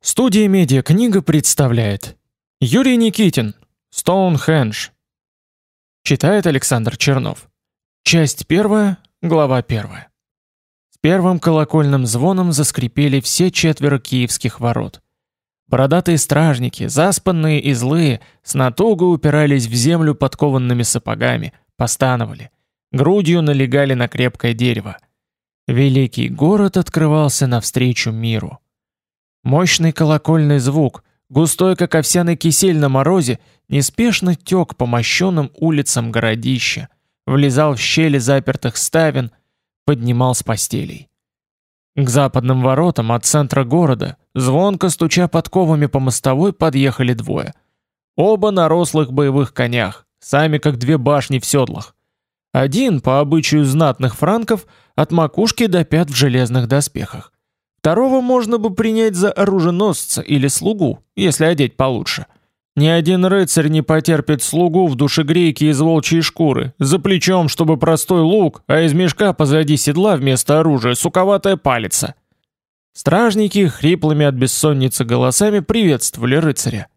Студия «Медиакнига» представляет Юрий Никитин «Стоунхендж» Читает Александр Чернов Часть первая, глава первая С первым колокольным звоном заскрипели все четверо киевских ворот. Бородатые стражники, заспанные и злые, с натугой упирались в землю подкованными сапогами, постановали, грудью налегали на крепкое дерево. Великий город открывался навстречу миру. Мощный колокольный звук, густой как овсяный кисель на морозе, неспешно тек по мощенным улицам городища, влезал в щели запертых ставен, поднимал с постелей. К западным воротам от центра города, звонко стуча подковами по мостовой, подъехали двое. Оба на рослых боевых конях, сами как две башни в седлах. Один, по обычаю знатных франков, от макушки до пят в железных доспехах. Второго можно бы принять за оруженосца или слугу, если одеть получше. Ни один рыцарь не потерпит слугу в душегрейке из волчьей шкуры, за плечом, чтобы простой лук, а из мешка позади седла вместо оружия суковатая палица. Стражники хриплыми от бессонницы голосами приветствовали рыцаря.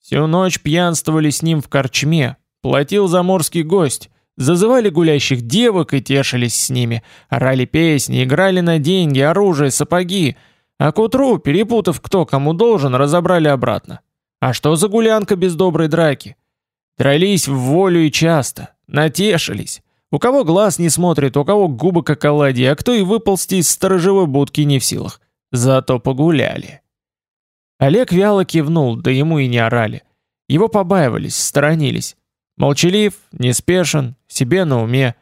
Всю ночь пьянствовали с ним в корчме, платил заморский гость, Зазывали гулящих девок и тешились с ними, орали песни, играли на деньги, оружие, сапоги, а к утру, перепутав кто кому должен, разобрали обратно. А что за гулянка без доброй драки? Дрались в волю и часто, натешились. У кого глаз не смотрит, у кого губы как оладьи, а кто и выползти из сторожевой будки не в силах. Зато погуляли. Олег вяло кивнул, да ему и не орали. Его побаивались, сторонились. Молчалив, неспешен, себе на уме.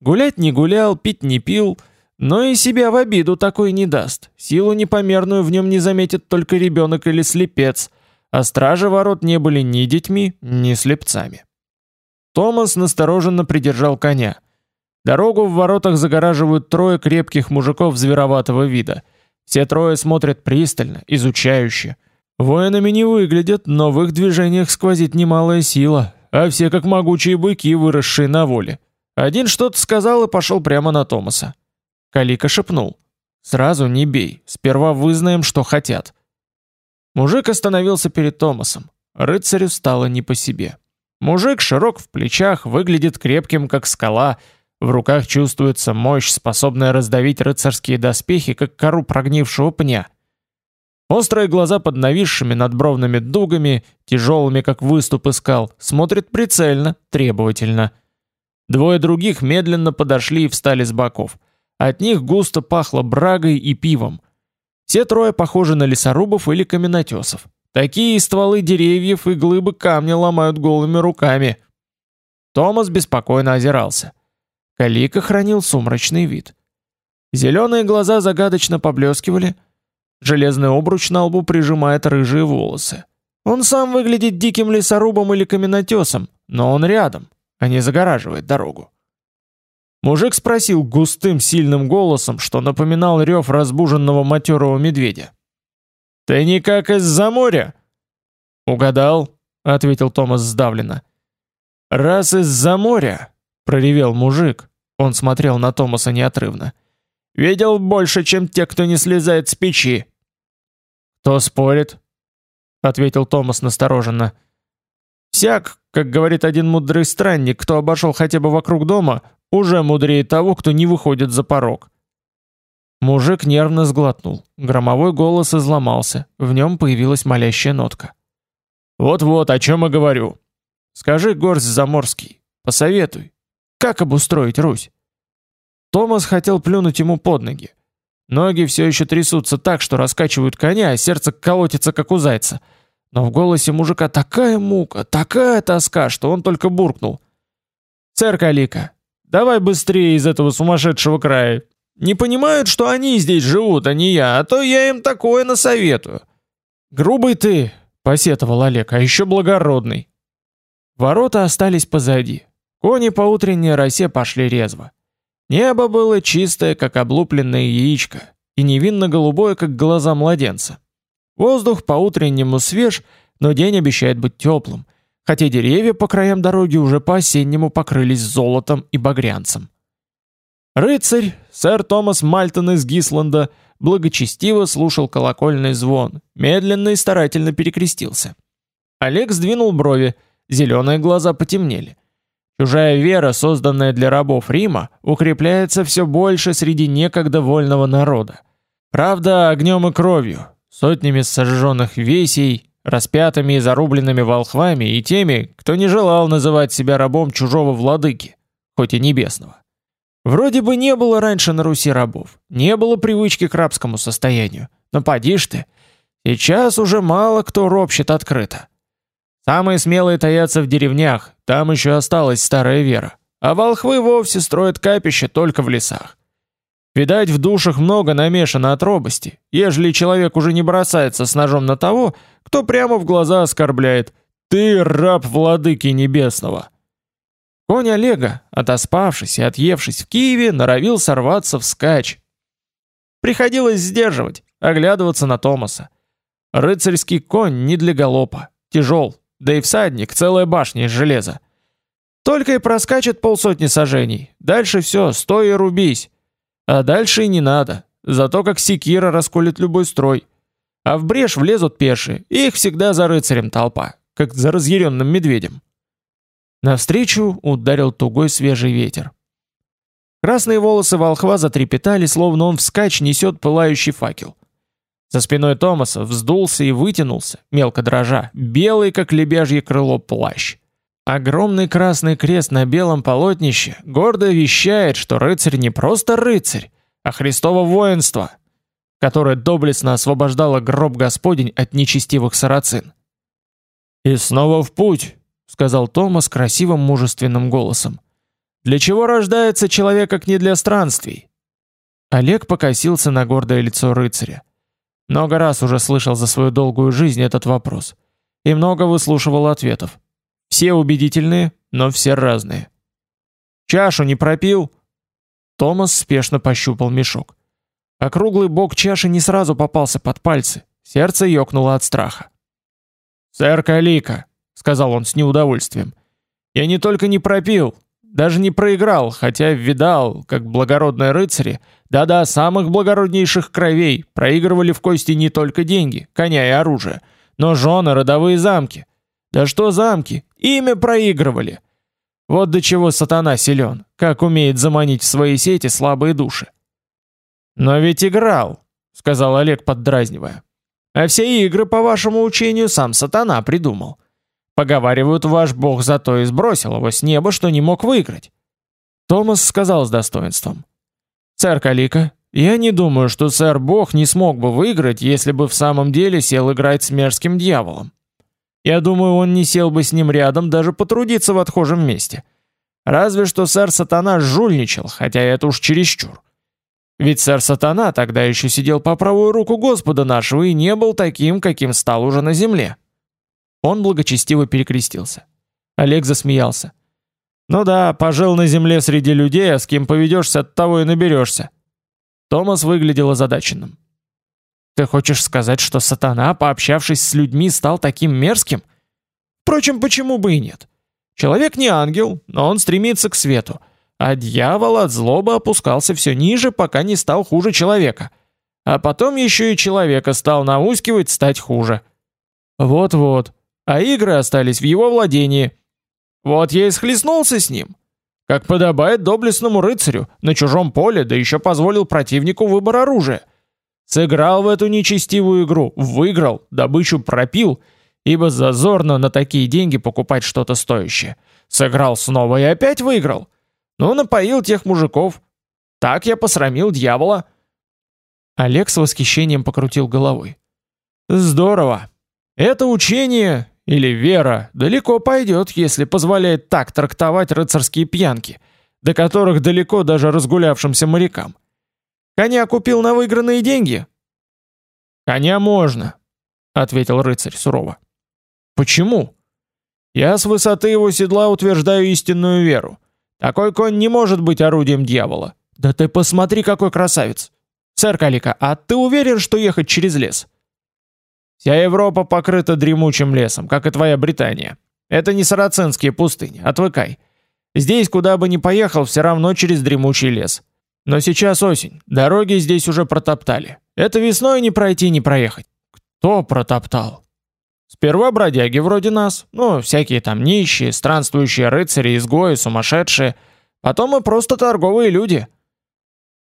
Гулять не гулял, пить не пил, но и себя в обиду такой не даст. Силу непомерную в нем не заметит только ребенок или слепец, а стражи ворот не были ни детьми, ни слепцами. Томас настороженно придержал коня. Дорогу в воротах загораживают трое крепких мужиков звероватого вида. Все трое смотрят пристально, изучающе. Воинами не выглядят, но в их движениях сквозит немалая сила, а все как могучие быки, выросшие на воле. Один что-то сказал и пошел прямо на Томаса. Калика шепнул. «Сразу не бей, сперва вызнаем, что хотят». Мужик остановился перед Томасом. Рыцарю стало не по себе. Мужик широк в плечах, выглядит крепким, как скала, в руках чувствуется мощь, способная раздавить рыцарские доспехи, как кору прогнившего пня. Острые глаза под нависшими надбровными дугами, тяжелыми как выступы скал, смотрят прицельно, требовательно. Двое других медленно подошли и встали с боков. От них густо пахло брагой и пивом. Все трое похожи на лесорубов или каменотесов. Такие стволы деревьев и глыбы камня ломают голыми руками. Томас беспокойно озирался. Калика хранил сумрачный вид. Зеленые глаза загадочно поблескивали — Железный обруч на лбу прижимает рыжие волосы. Он сам выглядит диким лесорубом или каменотесом, но он рядом, а не загораживает дорогу. Мужик спросил густым сильным голосом, что напоминал рев разбуженного матерого медведя. «Ты никак из-за моря?» «Угадал», — ответил Томас сдавленно. «Раз из-за моря», — проревел мужик, он смотрел на Томаса неотрывно, — Видел больше, чем те, кто не слезает с печи. Кто спорит? ответил Томас настороженно. Всяк, как говорит один мудрый странник, кто обошел хотя бы вокруг дома, уже мудрее того, кто не выходит за порог. Мужик нервно сглотнул. Громовой голос изломался, в нем появилась молящая нотка. Вот-вот, о чем и говорю. Скажи, горсть заморский, посоветуй, как обустроить Русь? Томас хотел плюнуть ему под ноги. Ноги все еще трясутся так, что раскачивают коня, а сердце колотится, как у зайца. Но в голосе мужика такая мука, такая тоска, что он только буркнул. «Сэр Калика, давай быстрее из этого сумасшедшего края. Не понимают, что они здесь живут, а не я, а то я им такое насоветую». «Грубый ты», — посетовал Олег, — «а еще благородный». Ворота остались позади. Кони по утренней росе пошли резво. Небо было чистое, как облупленное яичко, и невинно голубое, как глаза младенца. Воздух по-утреннему свеж, но день обещает быть теплым, хотя деревья по краям дороги уже по-осеннему покрылись золотом и багрянцем. Рыцарь, сэр Томас Мальтон из Гисланда, благочестиво слушал колокольный звон, медленно и старательно перекрестился. Олег сдвинул брови, зеленые глаза потемнели. Чужая вера, созданная для рабов Рима, укрепляется все больше среди некогда вольного народа. Правда, огнем и кровью, сотнями сожженных весей, распятыми и зарубленными волхвами и теми, кто не желал называть себя рабом чужого владыки, хоть и небесного. Вроде бы не было раньше на Руси рабов, не было привычки к рабскому состоянию, но поди ж ты, сейчас уже мало кто ропщет открыто. Самые смелые таятся в деревнях, там еще осталась старая вера. А волхвы вовсе строят капища только в лесах. Видать, в душах много намешано от робости, ежели человек уже не бросается с ножом на того, кто прямо в глаза оскорбляет «Ты раб владыки небесного». Конь Олега, отоспавшись и отъевшись в Киеве, норовил сорваться в скач. Приходилось сдерживать, оглядываться на Томаса. Рыцарский конь не для галопа, тяжел, да и всадник целая башня из железа. Только и проскачет полсотни сажений. Дальше все, стой и рубись. А дальше и не надо. Зато как секира расколет любой строй. А в брешь влезут пешие, и их всегда за рыцарем толпа, как за разъяренным медведем. Навстречу ударил тугой свежий ветер. Красные волосы волхва затрепетали, словно он вскачь несет пылающий факел. За спиной Томаса вздулся и вытянулся, мелко дрожа, белый, как лебяжье крыло, плащ. Огромный красный крест на белом полотнище гордо вещает, что рыцарь не просто рыцарь, а Христово воинство, которое доблестно освобождало гроб Господень от нечестивых сарацин. «И снова в путь», — сказал Томас красивым мужественным голосом. «Для чего рождается человек, как не для странствий?» Олег покосился на гордое лицо рыцаря. Много раз уже слышал за свою долгую жизнь этот вопрос. И много выслушивал ответов. Все убедительные, но все разные. «Чашу не пропил?» Томас спешно пощупал мешок. Округлый бок чаши не сразу попался под пальцы. Сердце ёкнуло от страха. «Сэр Калика», — сказал он с неудовольствием, — «я не только не пропил, даже не проиграл, хотя видал, как благородные рыцари, да-да, самых благороднейших кровей, проигрывали в кости не только деньги, коня и оружие, но жены, родовые замки. Да что замки, имя проигрывали. Вот до чего сатана силен, как умеет заманить в свои сети слабые души. «Но ведь играл», — сказал Олег, поддразнивая. «А все игры, по вашему учению, сам сатана придумал. Поговаривают, ваш бог зато и сбросил его с неба, что не мог выиграть. Томас сказал с достоинством. «Сэр Калика, я не думаю, что сэр бог не смог бы выиграть, если бы в самом деле сел играть с мерзким дьяволом. Я думаю, он не сел бы с ним рядом даже потрудиться в отхожем месте. Разве что сэр Сатана жульничал, хотя это уж чересчур. Ведь сэр Сатана тогда еще сидел по правую руку Господа нашего и не был таким, каким стал уже на земле». Он благочестиво перекрестился. Олег засмеялся. «Ну да, пожил на земле среди людей, а с кем поведешься, от того и наберешься». Томас выглядел озадаченным. «Ты хочешь сказать, что сатана, пообщавшись с людьми, стал таким мерзким? Впрочем, почему бы и нет? Человек не ангел, но он стремится к свету, а дьявол от злобы опускался все ниже, пока не стал хуже человека. А потом еще и человека стал наускивать стать хуже». «Вот-вот», а игры остались в его владении. Вот я и схлестнулся с ним. Как подобает доблестному рыцарю, на чужом поле, да еще позволил противнику выбор оружия. Сыграл в эту нечестивую игру, выиграл, добычу пропил, ибо зазорно на такие деньги покупать что-то стоящее. Сыграл снова и опять выиграл. Ну, напоил тех мужиков. Так я посрамил дьявола. Олег с восхищением покрутил головой. Здорово. Это учение, или вера далеко пойдет, если позволяет так трактовать рыцарские пьянки, до которых далеко даже разгулявшимся морякам. Коня купил на выигранные деньги? Коня можно, ответил рыцарь сурово. Почему? Я с высоты его седла утверждаю истинную веру. Такой конь не может быть орудием дьявола. Да ты посмотри, какой красавец. Сэр Калика, а ты уверен, что ехать через лес? Вся Европа покрыта дремучим лесом, как и твоя Британия. Это не сарацинские пустыни, отвыкай. Здесь, куда бы ни поехал, все равно через дремучий лес. Но сейчас осень, дороги здесь уже протоптали. Это весной не пройти, не проехать. Кто протоптал? Сперва бродяги вроде нас, ну, всякие там нищие, странствующие рыцари, изгои, сумасшедшие. Потом мы просто торговые люди.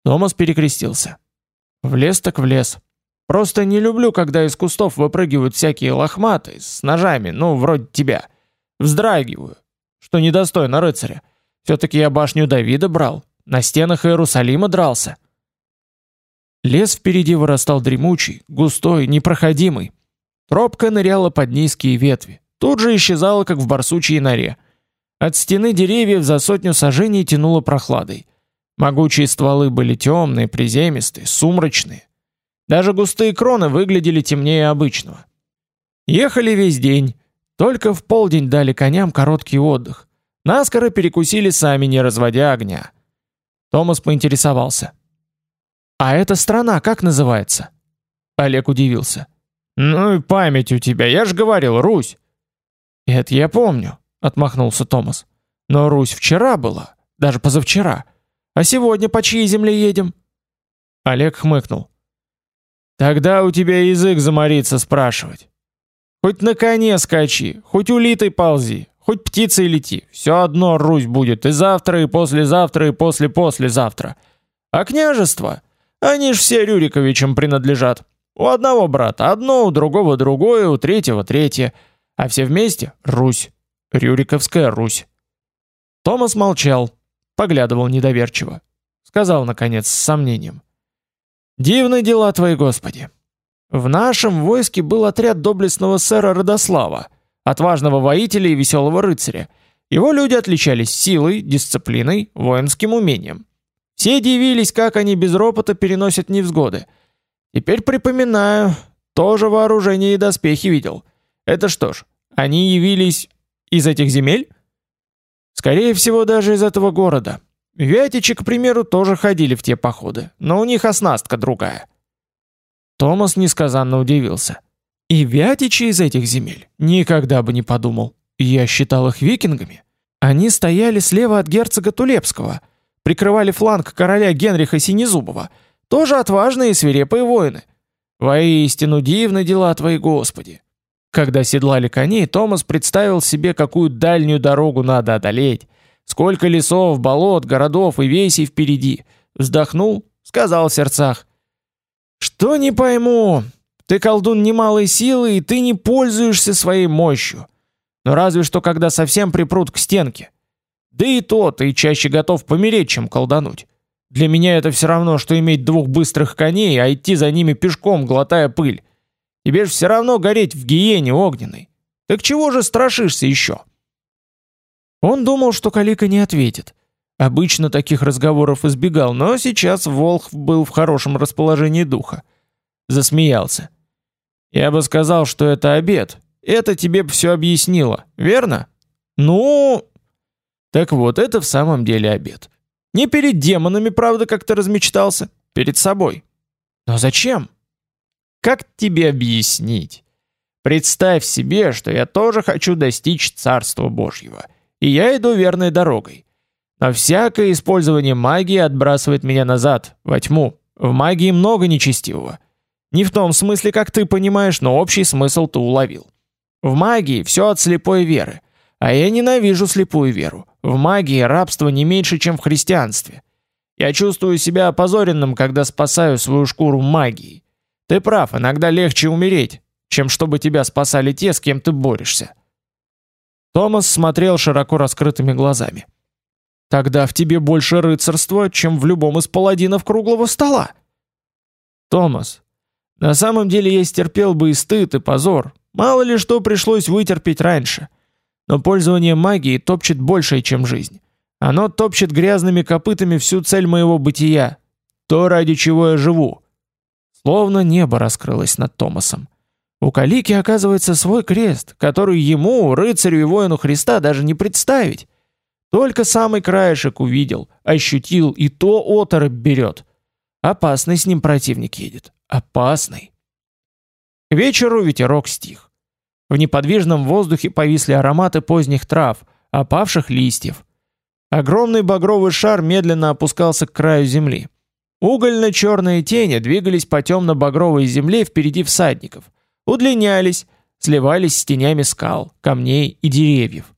Томас перекрестился. В лес так в лес. Просто не люблю, когда из кустов выпрыгивают всякие лохматые с ножами, ну, вроде тебя. Вздрагиваю, что недостойно рыцаря. Все-таки я башню Давида брал, на стенах Иерусалима дрался. Лес впереди вырастал дремучий, густой, непроходимый. Тропка ныряла под низкие ветви, тут же исчезала, как в барсучьей норе. От стены деревьев за сотню сажений тянуло прохладой. Могучие стволы были темные, приземистые, сумрачные. Даже густые кроны выглядели темнее обычного. Ехали весь день, только в полдень дали коням короткий отдых. Наскоро перекусили сами, не разводя огня. Томас поинтересовался. «А эта страна как называется?» Олег удивился. «Ну и память у тебя, я же говорил, Русь». «Это я помню», — отмахнулся Томас. «Но Русь вчера была, даже позавчера. А сегодня по чьей земле едем?» Олег хмыкнул. «Тогда у тебя язык заморится спрашивать. Хоть на коне скачи, хоть улитой ползи, хоть птицей лети, все одно Русь будет и завтра, и послезавтра, и после-послезавтра. А княжество, они ж все Рюриковичам принадлежат. У одного брата одно, у другого другое, у третьего третье, а все вместе Русь, Рюриковская Русь. Томас молчал, поглядывал недоверчиво. Сказал, наконец, с сомнением. «Дивны дела твои, Господи! В нашем войске был отряд доблестного сэра Родослава, отважного воителя и веселого рыцаря. Его люди отличались силой, дисциплиной, воинским умением. Все дивились, как они без ропота переносят невзгоды. Теперь припоминаю, тоже вооружение и доспехи видел. Это что ж, они явились из этих земель? Скорее всего, даже из этого города. Вятичи, к примеру, тоже ходили в те походы, но у них оснастка другая. Томас несказанно удивился. И вятичи из этих земель никогда бы не подумал. Я считал их викингами. Они стояли слева от герцога Тулепского, прикрывали фланг короля Генриха Синезубова, тоже отважные и свирепые воины. Воистину дивны дела твои, Господи. Когда седлали коней, Томас представил себе, какую дальнюю дорогу надо одолеть, сколько лесов, болот, городов и весей впереди. Вздохнул, сказал в сердцах: что не пойму? Ты колдун немалой силы, и ты не пользуешься своей мощью. Но разве что когда совсем припрут к стенке. Да и то ты чаще готов помереть, чем колдануть. Для меня это все равно, что иметь двух быстрых коней, а идти за ними пешком, глотая пыль. Тебе же все равно гореть в гиене огненной. Так чего же страшишься еще? Он думал, что Калика не ответит. Обычно таких разговоров избегал, но сейчас Волх был в хорошем расположении духа. Засмеялся. «Я бы сказал, что это обед. Это тебе все объяснило, верно?» «Ну...» «Так вот, это в самом деле обед. Не перед демонами, правда, как ты размечтался. Перед собой. Но зачем?» «Как тебе объяснить?» «Представь себе, что я тоже хочу достичь Царства Божьего, и я иду верной дорогой. А всякое использование магии отбрасывает меня назад, во тьму. В магии много нечестивого. Не в том смысле, как ты понимаешь, но общий смысл ты уловил. В магии все от слепой веры. А я ненавижу слепую веру. В магии рабство не меньше, чем в христианстве. Я чувствую себя опозоренным, когда спасаю свою шкуру магией. Ты прав, иногда легче умереть, чем чтобы тебя спасали те, с кем ты борешься. Томас смотрел широко раскрытыми глазами. Тогда в тебе больше рыцарства, чем в любом из паладинов круглого стола. Томас, на самом деле я стерпел бы и стыд, и позор. Мало ли что пришлось вытерпеть раньше. Но пользование магией топчет большее, чем жизнь. Оно топчет грязными копытами всю цель моего бытия. То, ради чего я живу. Словно небо раскрылось над Томасом. У Калики оказывается свой крест, который ему, рыцарю и воину Христа, даже не представить. Только самый краешек увидел, ощутил, и то оторопь берет. Опасный с ним противник едет. Опасный. К вечеру ветерок стих. В неподвижном воздухе повисли ароматы поздних трав, опавших листьев. Огромный багровый шар медленно опускался к краю земли. Угольно-черные тени двигались по темно-багровой земле впереди всадников, удлинялись, сливались с тенями скал, камней и деревьев.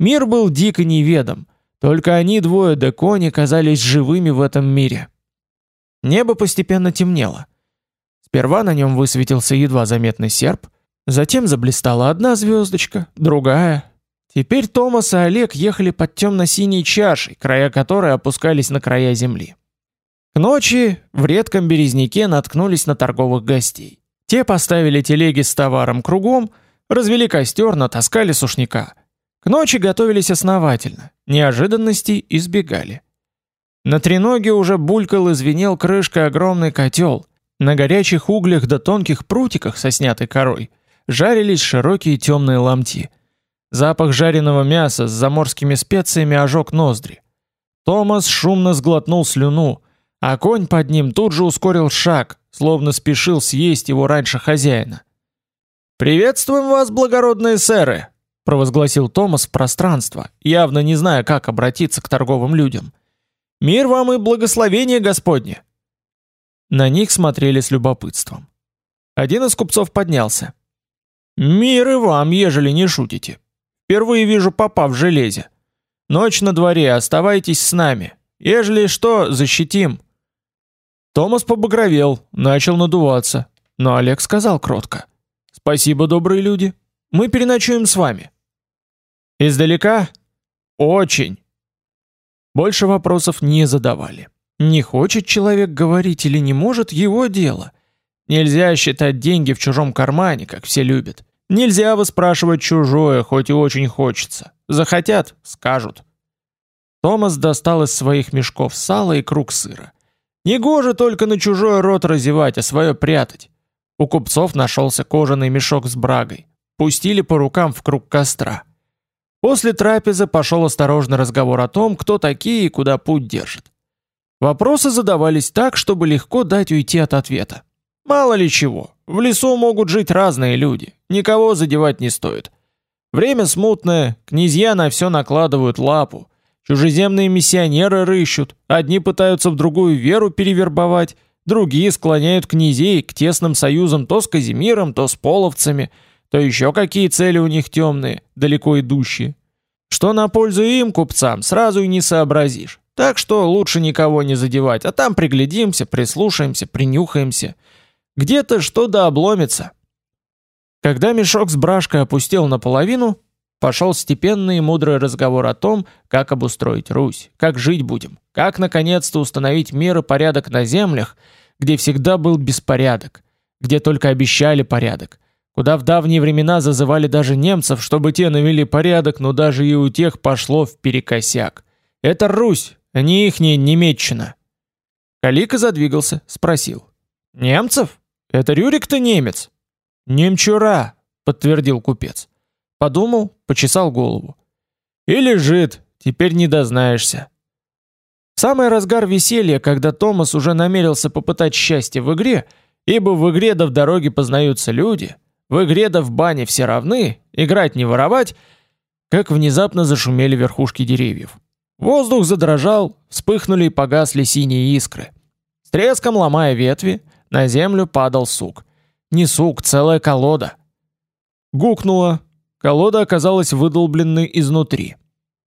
Мир был дико неведом, только они двое до кони казались живыми в этом мире. Небо постепенно темнело. Сперва на нем высветился едва заметный серп, затем заблистала одна звездочка, другая. Теперь Томас и Олег ехали под темно-синей чашей, края которой опускались на края земли. К ночи в редком березняке наткнулись на торговых гостей. Те поставили телеги с товаром кругом, развели костер, натаскали сушняка. К ночи готовились основательно, неожиданностей избегали. На треноге уже булькал и звенел крышкой огромный котел. На горячих углях да тонких прутиках со снятой корой жарились широкие темные ломти. Запах жареного мяса с заморскими специями ожег ноздри. Томас шумно сглотнул слюну, а конь под ним тут же ускорил шаг, словно спешил съесть его раньше хозяина. «Приветствуем вас, благородные сэры!» — провозгласил Томас в пространство, явно не зная, как обратиться к торговым людям. Мир вам и благословение Господне!» На них смотрели с любопытством. Один из купцов поднялся. «Мир и вам, ежели не шутите. Впервые вижу попа в железе. Ночь на дворе, оставайтесь с нами. Ежели что, защитим». Томас побагровел, начал надуваться, но Олег сказал кротко. «Спасибо, добрые люди. Мы переночуем с вами». «Издалека?» «Очень. Больше вопросов не задавали. Не хочет человек говорить или не может его дело. Нельзя считать деньги в чужом кармане, как все любят. Нельзя выспрашивать чужое, хоть и очень хочется. Захотят скажут. Томас достал из своих мешков сало и круг сыра. Негоже только на чужой рот разевать, а свое прятать. У купцов нашелся кожаный мешок с брагой. Пустили по рукам в круг костра. После трапезы пошел осторожный разговор о том, кто такие и куда путь держит. Вопросы задавались так, чтобы легко дать уйти от ответа. Мало ли чего, в лесу могут жить разные люди, никого задевать не стоит. Время смутное, князья на все накладывают лапу, чужеземные миссионеры рыщут, одни пытаются в другую веру перевербовать, другие склоняют князей к тесным союзам то с Казимиром, то с половцами – то еще какие цели у них темные, далеко идущие. Что на пользу им, купцам, сразу и не сообразишь. Так что лучше никого не задевать, а там приглядимся, прислушаемся, принюхаемся. Где-то что да обломится. Когда мешок с брашкой опустел наполовину, пошел степенный и мудрый разговор о том, как обустроить Русь, как жить будем, как наконец-то установить мир и порядок на землях, где всегда был беспорядок, где только обещали порядок, куда в давние времена зазывали даже немцев, чтобы те навели порядок, но даже и у тех пошло в перекосяк. Это Русь, а не ихняя Немеччина. Калика задвигался, спросил. «Немцев? Это Рюрик-то немец?» «Немчура», — подтвердил купец. Подумал, почесал голову. «И лежит, теперь не дознаешься». Самый разгар веселья, когда Томас уже намерился попытать счастье в игре, ибо в игре да в дороге познаются люди — в игре да в бане все равны, играть не воровать, как внезапно зашумели верхушки деревьев. Воздух задрожал, вспыхнули и погасли синие искры. С треском ломая ветви, на землю падал сук. Не сук, целая колода. Гукнуло. Колода оказалась выдолбленной изнутри.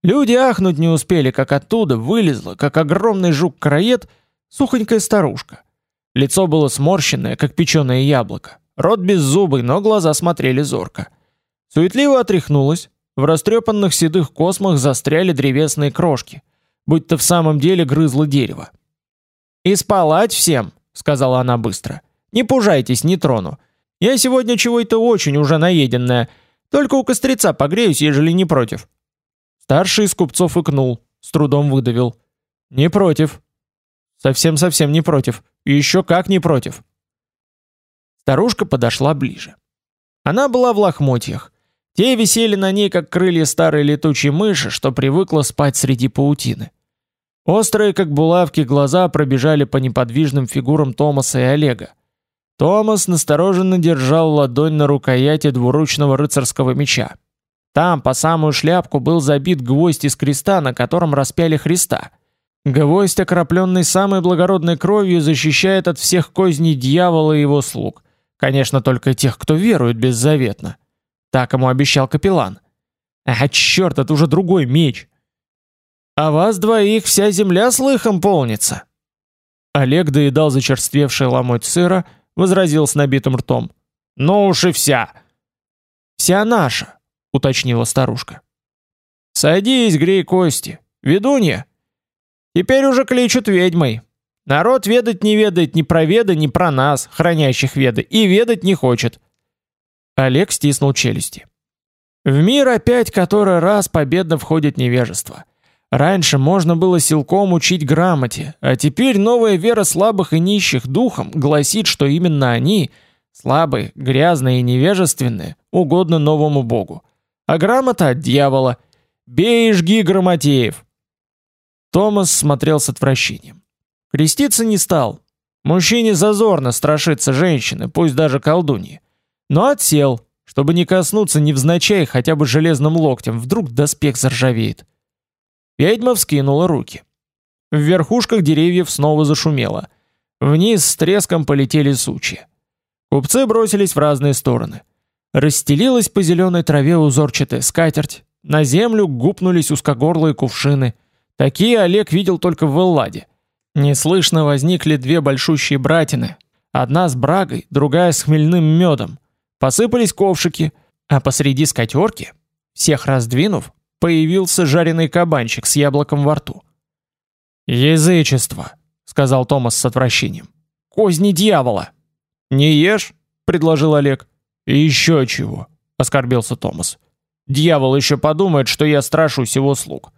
Люди ахнуть не успели, как оттуда вылезла, как огромный жук-краед, сухонькая старушка. Лицо было сморщенное, как печеное яблоко. Рот беззубый, но глаза смотрели зорко. Суетливо отряхнулась, в растрепанных седых космах застряли древесные крошки, будто в самом деле грызло дерево. «И спалать всем», — сказала она быстро. «Не пужайтесь, не трону. Я сегодня чего-то очень уже наеденная, только у кострица погреюсь, ежели не против». Старший из купцов икнул, с трудом выдавил. «Не против». «Совсем-совсем не против. Еще как не против». Старушка подошла ближе. Она была в лохмотьях. Те висели на ней, как крылья старой летучей мыши, что привыкла спать среди паутины. Острые, как булавки, глаза пробежали по неподвижным фигурам Томаса и Олега. Томас настороженно держал ладонь на рукояти двуручного рыцарского меча. Там, по самую шляпку, был забит гвоздь из креста, на котором распяли Христа. Гвоздь, окропленный самой благородной кровью, защищает от всех козней дьявола и его слуг. Конечно, только тех, кто верует беззаветно. Так ему обещал капеллан. А черт, это уже другой меч. А вас двоих вся земля слыхом полнится. Олег доедал зачерствевший ломоть сыра, возразил с набитым ртом. Ну уж и вся. Вся наша, уточнила старушка. Садись, грей кости. Ведунья. Теперь уже кличут ведьмой. Народ ведать не ведает ни про веды, ни про нас, хранящих веды, и ведать не хочет. Олег стиснул челюсти. В мир опять который раз победно входит невежество. Раньше можно было силком учить грамоте, а теперь новая вера слабых и нищих духом гласит, что именно они, слабые, грязные и невежественные, угодны новому богу. А грамота от дьявола. Бей и жги грамотеев. Томас смотрел с отвращением. Креститься не стал. Мужчине зазорно страшиться женщины, пусть даже колдуньи. Но отсел, чтобы не коснуться невзначай хотя бы железным локтем, вдруг доспех заржавеет. Ведьма вскинула руки. В верхушках деревьев снова зашумело. Вниз с треском полетели сучья. Купцы бросились в разные стороны. Расстелилась по зеленой траве узорчатая скатерть, на землю гупнулись узкогорлые кувшины. Такие Олег видел только в Элладе. Неслышно возникли две большущие братины, одна с брагой, другая с хмельным медом. Посыпались ковшики, а посреди скатерки, всех раздвинув, появился жареный кабанчик с яблоком во рту. «Язычество», — сказал Томас с отвращением. «Козни дьявола». «Не ешь?» — предложил Олег. «Еще чего», — оскорбился Томас. «Дьявол еще подумает, что я страшусь его слуг».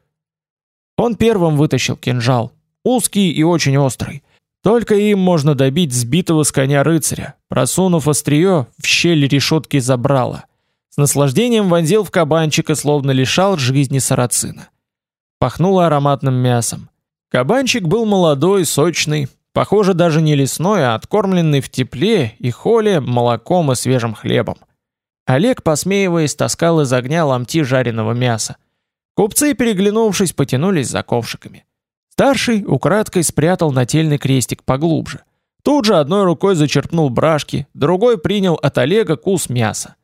Он первым вытащил кинжал, узкий и очень острый. Только им можно добить сбитого с коня рыцаря, просунув острие в щель решетки забрала. С наслаждением вонзил в кабанчика, словно лишал жизни сарацина. Пахнуло ароматным мясом. Кабанчик был молодой, сочный, похоже, даже не лесной, а откормленный в тепле и холе молоком и свежим хлебом. Олег, посмеиваясь, таскал из огня ломти жареного мяса. Купцы, переглянувшись, потянулись за ковшиками. Старший украдкой спрятал нательный крестик поглубже. Тут же одной рукой зачерпнул брашки, другой принял от Олега кус мяса.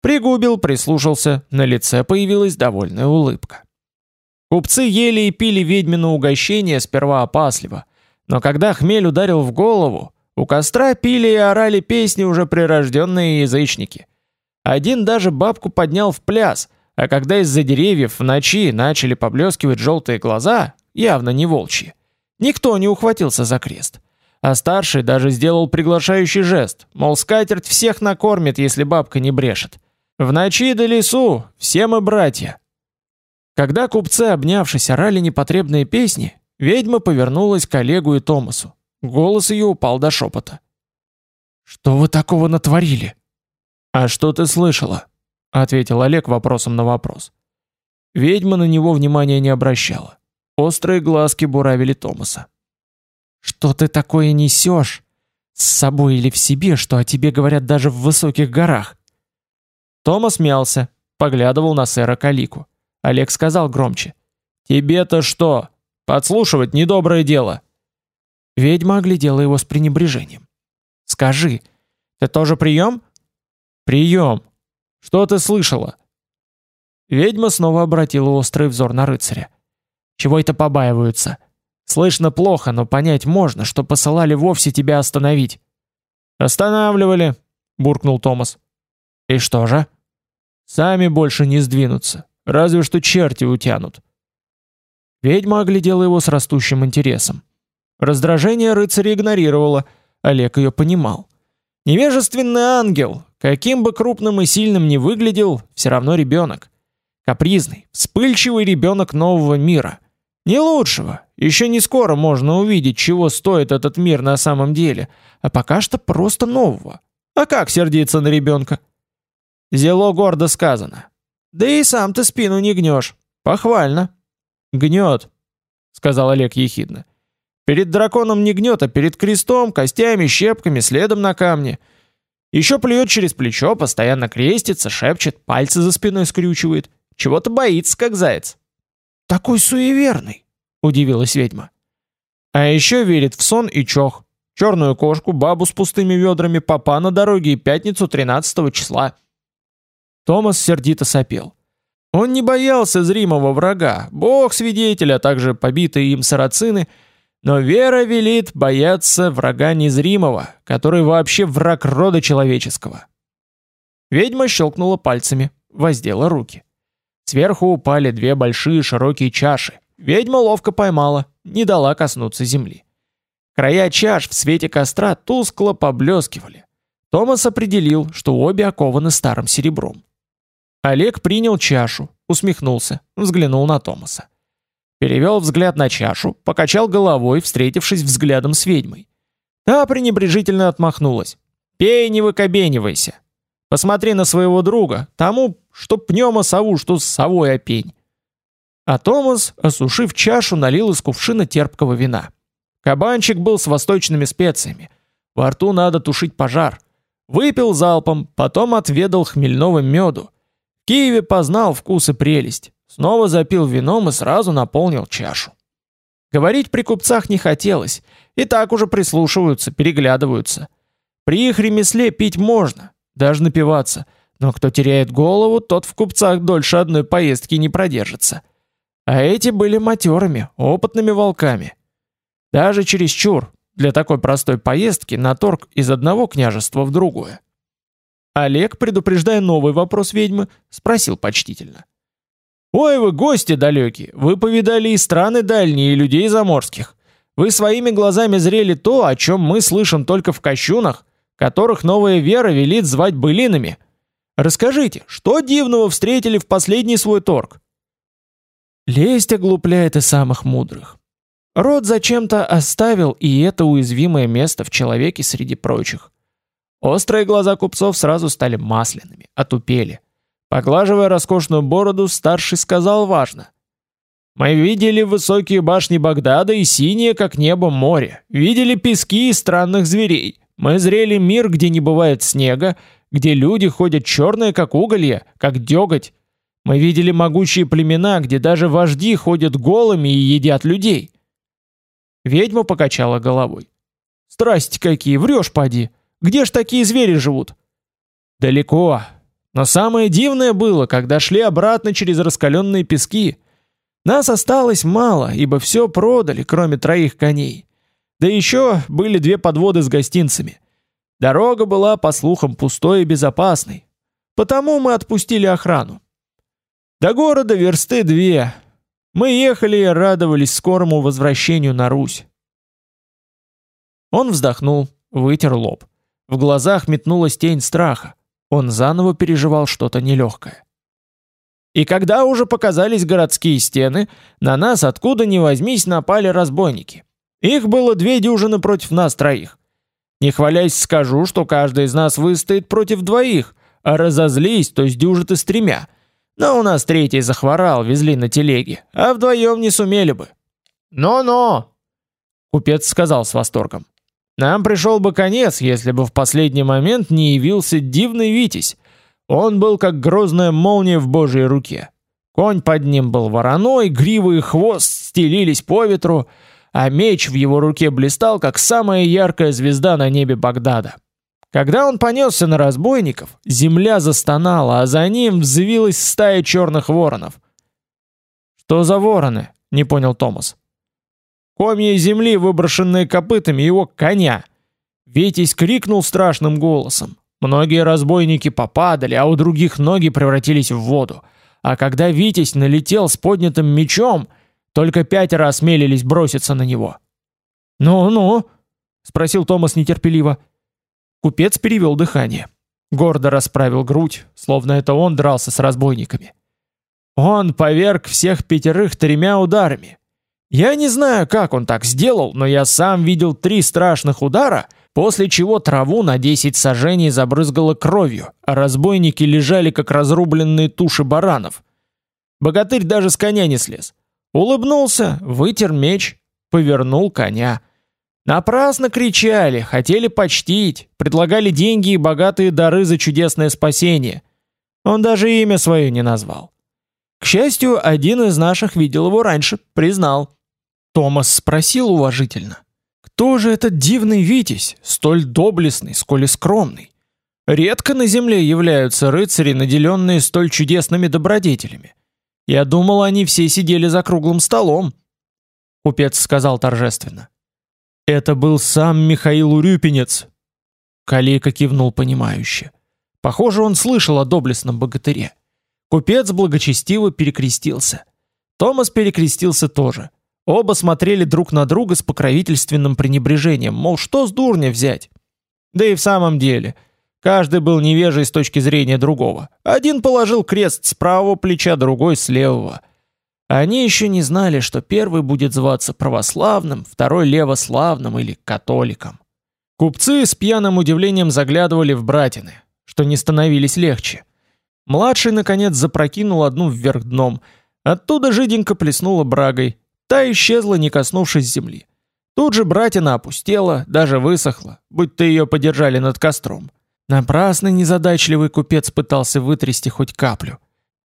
Пригубил, прислушался, на лице появилась довольная улыбка. Купцы ели и пили ведьмино угощение сперва опасливо, но когда хмель ударил в голову, у костра пили и орали песни уже прирожденные язычники. Один даже бабку поднял в пляс, а когда из-за деревьев в ночи начали поблескивать желтые глаза, явно не волчьи, никто не ухватился за крест. А старший даже сделал приглашающий жест, мол, скатерть всех накормит, если бабка не брешет. В ночи до лесу, все мы братья. Когда купцы, обнявшись, орали непотребные песни, ведьма повернулась к Олегу и Томасу. Голос ее упал до шепота. «Что вы такого натворили?» «А что ты слышала?» — ответил Олег вопросом на вопрос. Ведьма на него внимания не обращала. Острые глазки буравили Томаса. «Что ты такое несешь? С собой или в себе, что о тебе говорят даже в высоких горах?» Томас мялся, поглядывал на сэра Калику. Олег сказал громче. «Тебе-то что? Подслушивать недоброе дело!» Ведьма оглядела его с пренебрежением. «Скажи, ты тоже прием?» «Прием! Что ты слышала?» Ведьма снова обратила острый взор на рыцаря. «Чего это побаиваются? Слышно плохо, но понять можно, что посылали вовсе тебя остановить». «Останавливали», — буркнул Томас. «И что же?» Сами больше не сдвинутся, разве что черти утянут. Ведьма оглядела его с растущим интересом. Раздражение рыцаря игнорировала, Олег ее понимал. Невежественный ангел, каким бы крупным и сильным ни выглядел, все равно ребенок. Капризный, вспыльчивый ребенок нового мира. Не лучшего, еще не скоро можно увидеть, чего стоит этот мир на самом деле, а пока что просто нового. А как сердиться на ребенка? Зело гордо сказано. Да и сам ты спину не гнешь. Похвально. Гнет, сказал Олег ехидно. Перед драконом не гнет, а перед крестом, костями, щепками, следом на камне. Еще плюет через плечо, постоянно крестится, шепчет, пальцы за спиной скрючивает. Чего-то боится, как заяц. Такой суеверный, удивилась ведьма. А еще верит в сон и чох, черную кошку, бабу с пустыми ведрами, папа на дороге и пятницу 13 числа. Томас сердито сопел. Он не боялся зримого врага, бог свидетель, а также побитые им сарацины, но вера велит бояться врага незримого, который вообще враг рода человеческого. Ведьма щелкнула пальцами, воздела руки. Сверху упали две большие широкие чаши. Ведьма ловко поймала, не дала коснуться земли. Края чаш в свете костра тускло поблескивали. Томас определил, что обе окованы старым серебром. Олег принял чашу, усмехнулся, взглянул на Томаса. Перевел взгляд на чашу, покачал головой, встретившись взглядом с ведьмой. Та пренебрежительно отмахнулась. «Пей, не выкобенивайся. Посмотри на своего друга, тому, что пнема сову, что с совой опень». А Томас, осушив чашу, налил из кувшина терпкого вина. Кабанчик был с восточными специями. Во рту надо тушить пожар. Выпил залпом, потом отведал хмельного меду. Киеве познал вкус и прелесть. Снова запил вином и сразу наполнил чашу. Говорить при купцах не хотелось. И так уже прислушиваются, переглядываются. При их ремесле пить можно, даже напиваться, но кто теряет голову, тот в купцах дольше одной поездки не продержится. А эти были матерыми, опытными волками. Даже чересчур, для такой простой поездки на торг из одного княжества в другое. Олег, предупреждая новый вопрос ведьмы, спросил почтительно. «Ой вы, гости далекие, вы повидали и страны дальние, и людей заморских. Вы своими глазами зрели то, о чем мы слышим только в кощунах, которых новая вера велит звать былинами. Расскажите, что дивного встретили в последний свой торг? Лесть оглупляет и самых мудрых. Род зачем-то оставил и это уязвимое место в человеке среди прочих. Острые глаза купцов сразу стали масляными, отупели. Поглаживая роскошную бороду, старший сказал важно. Мы видели высокие башни Багдада и синее, как небо, море. Видели пески и странных зверей. Мы зрели мир, где не бывает снега, где люди ходят черные, как уголья, как деготь. Мы видели могучие племена, где даже вожди ходят голыми и едят людей. Ведьма покачала головой. Страсти какие, врешь, поди. Где ж такие звери живут? Далеко. Но самое дивное было, когда шли обратно через раскаленные пески. Нас осталось мало, ибо все продали, кроме троих коней. Да еще были две подводы с гостинцами. Дорога была, по слухам, пустой и безопасной. Потому мы отпустили охрану. До города версты две. Мы ехали и радовались скорому возвращению на Русь. Он вздохнул, вытер лоб. В глазах метнулась тень страха. Он заново переживал что-то нелегкое. И когда уже показались городские стены, на нас откуда ни возьмись напали разбойники. Их было две дюжины против нас троих. Не хвалясь скажу, что каждый из нас выстоит против двоих, а разозлись, то сдюжит и с тремя. Но у нас третий захворал, везли на телеге, а вдвоем не сумели бы. «Но-но!» — купец сказал с восторгом. «Нам пришел бы конец, если бы в последний момент не явился дивный Витязь, он был как грозная молния в божьей руке. Конь под ним был вороной, гривы и хвост стелились по ветру, а меч в его руке блистал, как самая яркая звезда на небе Багдада. Когда он понесся на разбойников, земля застонала, а за ним взвилась стая черных воронов. «Что за вороны?» — не понял Томас. «Комья земли, выброшенные копытами его коня!» Витязь крикнул страшным голосом. Многие разбойники попадали, а у других ноги превратились в воду. А когда Витязь налетел с поднятым мечом, только пятеро осмелились броситься на него. «Ну-ну?» — спросил Томас нетерпеливо. Купец перевел дыхание. Гордо расправил грудь, словно это он дрался с разбойниками. Он поверг всех пятерых тремя ударами. Я не знаю, как он так сделал, но я сам видел три страшных удара — после чего траву на 10 сажений забрызгало кровью, а разбойники лежали как разрубленные туши баранов. Богатырь даже с коня не слез. Улыбнулся, вытер меч, повернул коня. Напрасно кричали, хотели почтить, предлагали деньги и богатые дары за чудесное спасение. Он даже имя свое не назвал. К счастью, один из наших видел его раньше, признал. Томас спросил уважительно. Кто же этот дивный Витязь, столь доблестный, сколь и скромный? Редко на земле являются рыцари, наделенные столь чудесными добродетелями. Я думал, они все сидели за круглым столом. Купец сказал торжественно. Это был сам Михаил Урюпинец. Калейка кивнул понимающе. Похоже, он слышал о доблестном богатыре. Купец благочестиво перекрестился. Томас перекрестился тоже. Оба смотрели друг на друга с покровительственным пренебрежением, мол, что с дурня взять? Да и в самом деле, каждый был невежей с точки зрения другого. Один положил крест с правого плеча, другой с левого. Они еще не знали, что первый будет зваться православным, второй левославным или католиком. Купцы с пьяным удивлением заглядывали в братины, что не становились легче. Младший, наконец, запрокинул одну вверх дном. Оттуда жиденько плеснула брагой. Та исчезла, не коснувшись земли. Тут же братина опустела, даже высохла, будто ее подержали над костром. Напрасно незадачливый купец пытался вытрясти хоть каплю.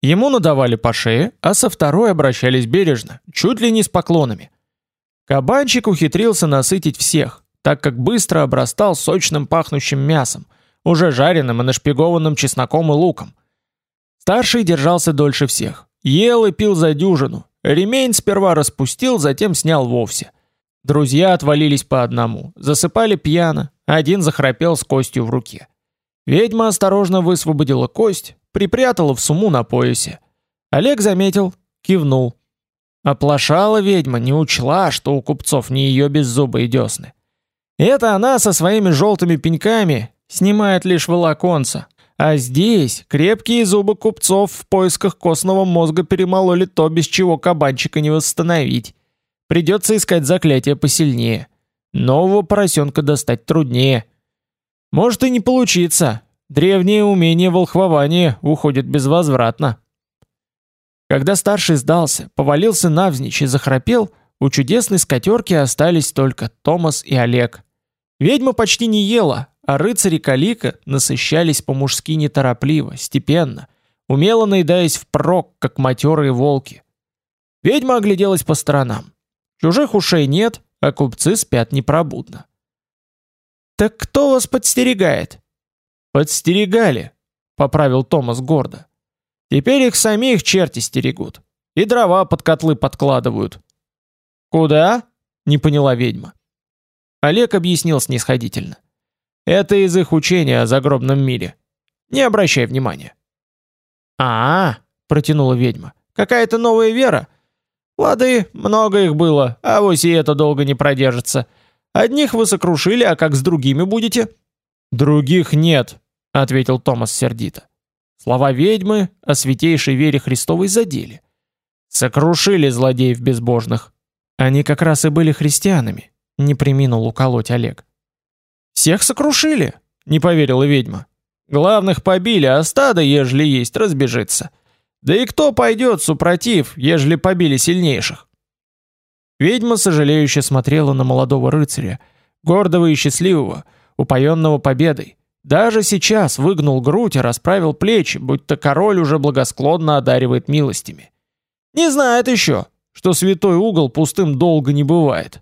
Ему надавали по шее, а со второй обращались бережно, чуть ли не с поклонами. Кабанчик ухитрился насытить всех, так как быстро обрастал сочным пахнущим мясом, уже жареным и нашпигованным чесноком и луком. Старший держался дольше всех. Ел и пил за дюжину. Ремень сперва распустил, затем снял вовсе. Друзья отвалились по одному, засыпали пьяно, один захрапел с костью в руке. Ведьма осторожно высвободила кость, припрятала в суму на поясе. Олег заметил, кивнул. Оплошала ведьма, не учла, что у купцов не ее беззубые десны. Это она со своими желтыми пеньками снимает лишь волоконца, а здесь крепкие зубы купцов в поисках костного мозга перемололи то, без чего кабанчика не восстановить. Придется искать заклятие посильнее. Нового поросенка достать труднее. Может и не получится. Древнее умение волхвования уходит безвозвратно. Когда старший сдался, повалился навзничь и захрапел, у чудесной скатерки остались только Томас и Олег. Ведьма почти не ела, а рыцари Калика насыщались по-мужски неторопливо, степенно, умело наедаясь впрок, как матерые волки. Ведьма огляделась по сторонам. Чужих ушей нет, а купцы спят непробудно. «Так кто вас подстерегает?» «Подстерегали», — поправил Томас гордо. «Теперь их самих черти стерегут. И дрова под котлы подкладывают». «Куда?» — не поняла ведьма. Олег объяснил снисходительно. Это из их учения о загробном мире. Не обращай внимания. А, -а, -а протянула ведьма. Какая-то новая вера? Лады, много их было, а вось и это долго не продержится. Одних вы сокрушили, а как с другими будете? Других нет, ответил Томас сердито. Слова ведьмы о святейшей вере Христовой задели. Сокрушили злодеев безбожных. Они как раз и были христианами, не преминул уколоть Олег. Всех сокрушили, не поверила ведьма. Главных побили, а стадо, ежели есть, разбежится. Да и кто пойдет супротив, ежели побили сильнейших? Ведьма сожалеюще смотрела на молодого рыцаря, гордого и счастливого, упоенного победой. Даже сейчас выгнул грудь и расправил плечи, будто король уже благосклонно одаривает милостями. Не знает еще, что святой угол пустым долго не бывает.